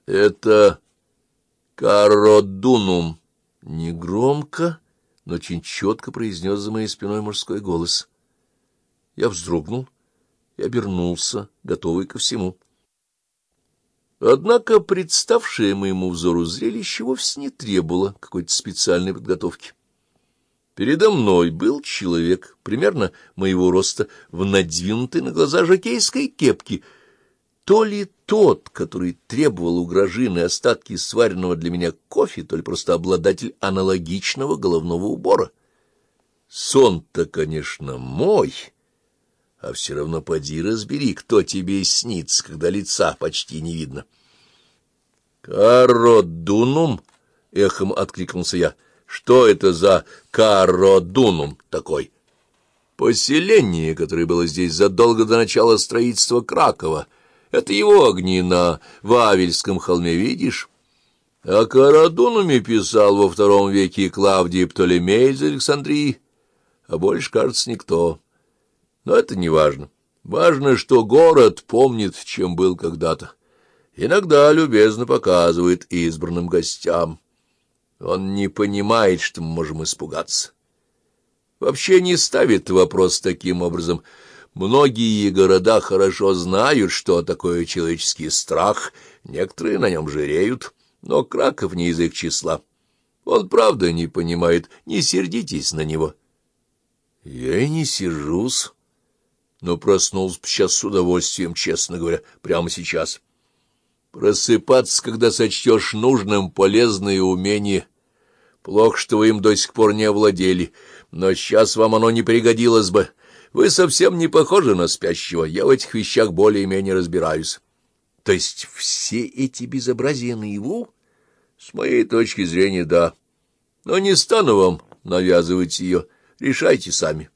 — Это Кародунум. Негромко, но очень четко произнес за моей спиной мужской голос. Я вздрогнул и обернулся, готовый ко всему. Однако представшее моему взору зрелище вовсе не требовало какой-то специальной подготовки. Передо мной был человек, примерно моего роста, в надвинутой на глаза жокейской кепке, то ли тот, который требовал у Грожины остатки сваренного для меня кофе, то ли просто обладатель аналогичного головного убора. Сон-то, конечно, мой, а все равно поди разбери, кто тебе снится, когда лица почти не видно. — Кародунум? — эхом откликнулся я. — Что это за Кародунум такой? — Поселение, которое было здесь задолго до начала строительства Кракова. Это его огни на Вавельском холме, видишь? О Карадунуме писал во втором веке Клавдий Птолемей из Александрии, а больше, кажется, никто. Но это не важно. Важно, что город помнит, чем был когда-то. Иногда любезно показывает избранным гостям. Он не понимает, что мы можем испугаться. Вообще не ставит вопрос таким образом. Многие города хорошо знают, что такое человеческий страх, некоторые на нем жиреют, но Краков не из их числа. Он правда не понимает, не сердитесь на него. Я и не сержусь но проснулся сейчас с удовольствием, честно говоря, прямо сейчас. Просыпаться, когда сочтешь нужным полезное умение. Плохо, что вы им до сих пор не овладели, но сейчас вам оно не пригодилось бы. Вы совсем не похожи на спящего, я в этих вещах более-менее разбираюсь. То есть все эти безобразия наяву? С моей точки зрения, да. Но не стану вам навязывать ее, решайте сами.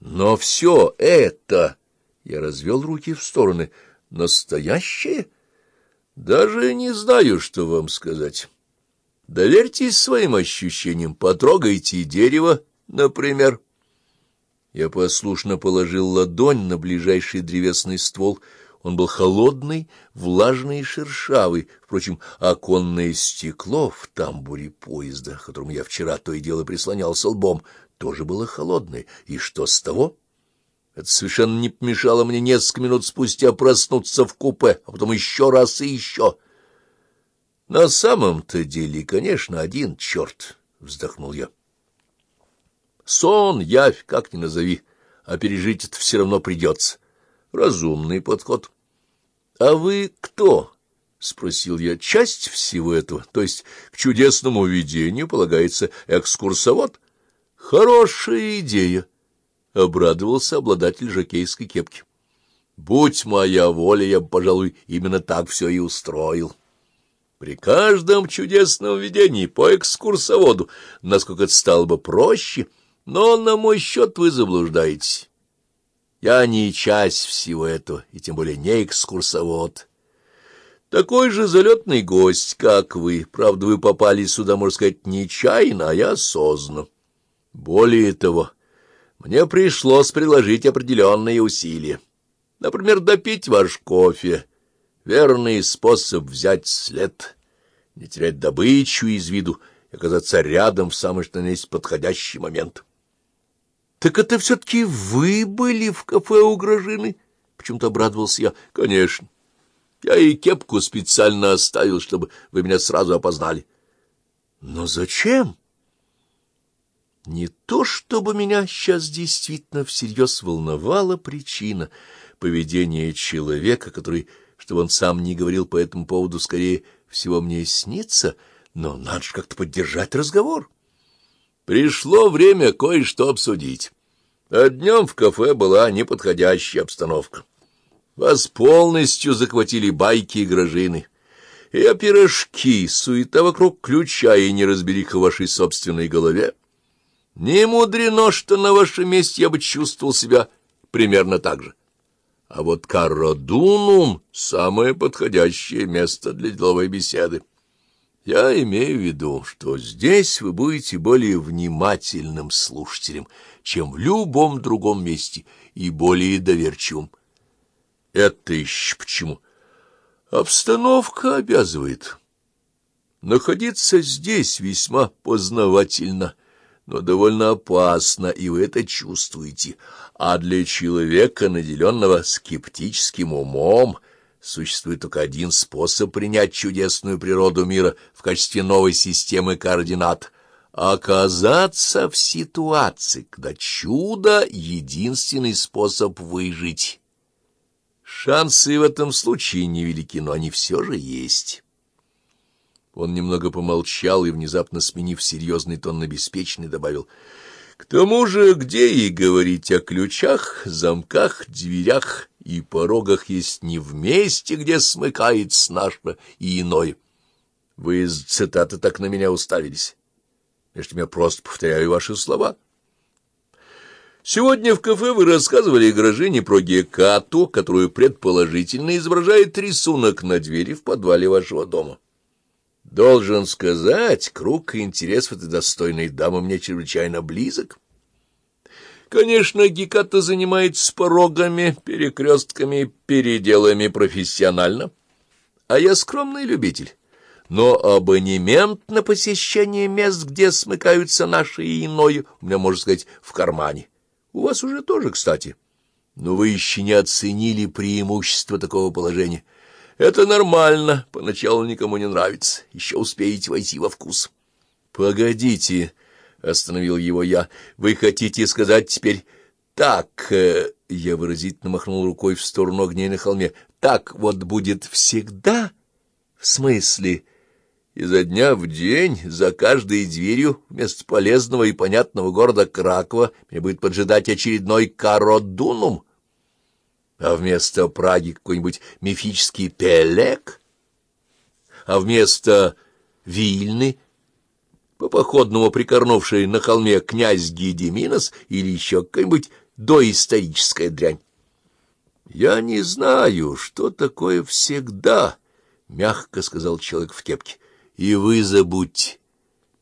Но все это... Я развел руки в стороны. Настоящее? Даже не знаю, что вам сказать. Доверьтесь своим ощущениям, потрогайте дерево, например. Я послушно положил ладонь на ближайший древесный ствол. Он был холодный, влажный и шершавый. Впрочем, оконное стекло в тамбуре поезда, к которому я вчера то и дело прислонялся лбом, тоже было холодное. И что с того? Это совершенно не помешало мне несколько минут спустя проснуться в купе, а потом еще раз и еще. На самом-то деле, конечно, один черт, — вздохнул я. Сон, явь, как ни назови, а пережить это все равно придется. Разумный подход. — А вы кто? — спросил я. — Часть всего этого, то есть к чудесному видению полагается экскурсовод? — Хорошая идея, — обрадовался обладатель жокейской кепки. Будь моя воля, я бы, пожалуй, именно так все и устроил. При каждом чудесном видении по экскурсоводу, насколько это стало бы проще, но на мой счет вы заблуждаетесь. Я не часть всего этого, и тем более не экскурсовод. Такой же залетный гость, как вы. Правда, вы попали сюда, можно сказать, нечаянно, а я осознанно. Более того, мне пришлось приложить определенные усилия. Например, допить ваш кофе. Верный способ взять след, не терять добычу из виду и оказаться рядом в самый что есть подходящий момент. — Так это все-таки вы были в кафе у Грожины? — почему-то обрадовался я. — Конечно. Я и кепку специально оставил, чтобы вы меня сразу опознали. — Но зачем? — не то, чтобы меня сейчас действительно всерьез волновала причина поведения человека, который, чтобы он сам не говорил по этому поводу, скорее всего, мне снится, но надо же как-то поддержать разговор. Пришло время кое-что обсудить. А днем в кафе была неподходящая обстановка. Вас полностью захватили байки и грожины. И пирожки, суета вокруг ключа и неразбериха в вашей собственной голове. Не мудрено, что на вашем месте я бы чувствовал себя примерно так же. А вот Кародунум — самое подходящее место для деловой беседы. Я имею в виду, что здесь вы будете более внимательным слушателем, чем в любом другом месте, и более доверчивым. Это еще почему? Обстановка обязывает. Находиться здесь весьма познавательно, но довольно опасно, и вы это чувствуете. А для человека, наделенного скептическим умом, существует только один способ принять чудесную природу мира в качестве новой системы координат — оказаться в ситуации, когда чудо — единственный способ выжить. Шансы в этом случае невелики, но они все же есть. Он немного помолчал и, внезапно сменив серьезный тон на беспечный, добавил, «К тому же, где и говорить о ключах, замках, дверях и порогах есть не в месте, где смыкается наше и иное. Вы из цитаты так на меня уставились. Между я просто повторяю ваши слова». Сегодня в кафе вы рассказывали Грожине про Гекату, которую предположительно изображает рисунок на двери в подвале вашего дома. Должен сказать, круг интересов этой достойной дамы мне чрезвычайно близок. Конечно, Геката занимается порогами, перекрестками, переделами профессионально, а я скромный любитель. Но абонемент на посещение мест, где смыкаются наши и иное, у меня, можно сказать, в кармане. У вас уже тоже, кстати. Но вы еще не оценили преимущество такого положения. Это нормально, поначалу никому не нравится. Еще успеете войти во вкус. Погодите, — остановил его я, — вы хотите сказать теперь так... Э, я выразительно махнул рукой в сторону огней на холме. Так вот будет всегда? В смысле... Изо дня в день, за каждой дверью, вместо полезного и понятного города Кракова, мне будет поджидать очередной Кародунум, а вместо Праги какой-нибудь мифический Пелек, а вместо Вильны по походному прикорнувший на холме князь Гедеминос или еще какая-нибудь доисторическая дрянь. Я не знаю, что такое всегда, — мягко сказал человек в кепке и вы забудьте.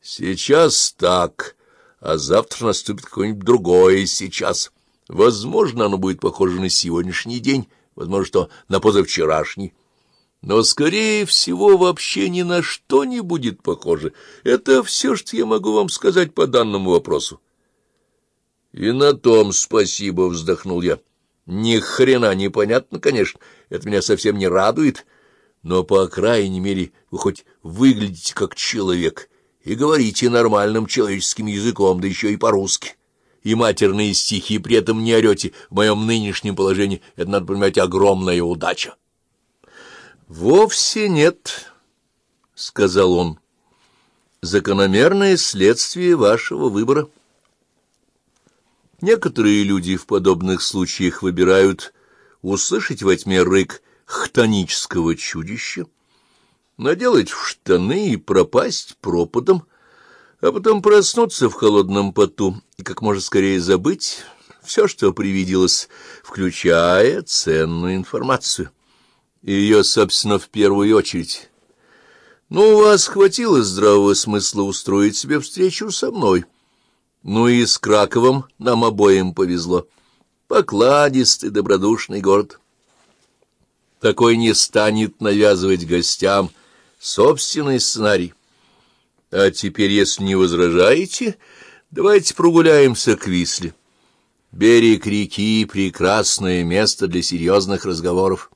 Сейчас так, а завтра наступит какое-нибудь другое сейчас. Возможно, оно будет похоже на сегодняшний день, возможно, что на позавчерашний. Но, скорее всего, вообще ни на что не будет похоже. Это все, что я могу вам сказать по данному вопросу. — И на том спасибо, — вздохнул я. — Ни хрена непонятно, конечно, это меня совсем не радует, — но, по крайней мере, вы хоть выглядите как человек и говорите нормальным человеческим языком, да еще и по-русски. И матерные стихи при этом не орете. В моем нынешнем положении это, надо понимать, огромная удача. — Вовсе нет, — сказал он. — Закономерное следствие вашего выбора. Некоторые люди в подобных случаях выбирают услышать во тьме рык хтонического чудища, наделать в штаны и пропасть пропадом, а потом проснуться в холодном поту и как можно скорее забыть все, что привиделось, включая ценную информацию. Ее, собственно, в первую очередь. Ну, у вас хватило здравого смысла устроить себе встречу со мной. Ну и с Краковом нам обоим повезло. Покладистый, добродушный город. Такой не станет навязывать гостям собственный сценарий. А теперь, если не возражаете, давайте прогуляемся к Висле. Берег реки — прекрасное место для серьезных разговоров.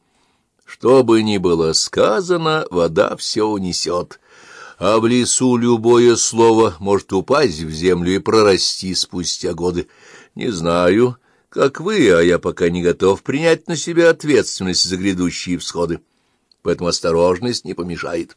Что бы ни было сказано, вода все унесет, а в лесу любое слово может упасть в землю и прорасти спустя годы. Не знаю, как вы, а я пока не готов принять на себя ответственность за грядущие всходы. Поэтому осторожность не помешает.